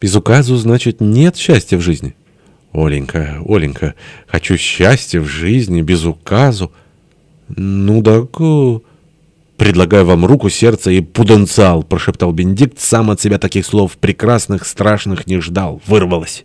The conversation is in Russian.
Без указу, значит, нет счастья в жизни? Оленька, Оленька, хочу счастья в жизни, без указу. Ну так... Предлагаю вам руку, сердце и пуденциал, прошептал Бенедикт, сам от себя таких слов прекрасных, страшных не ждал. Вырвалось.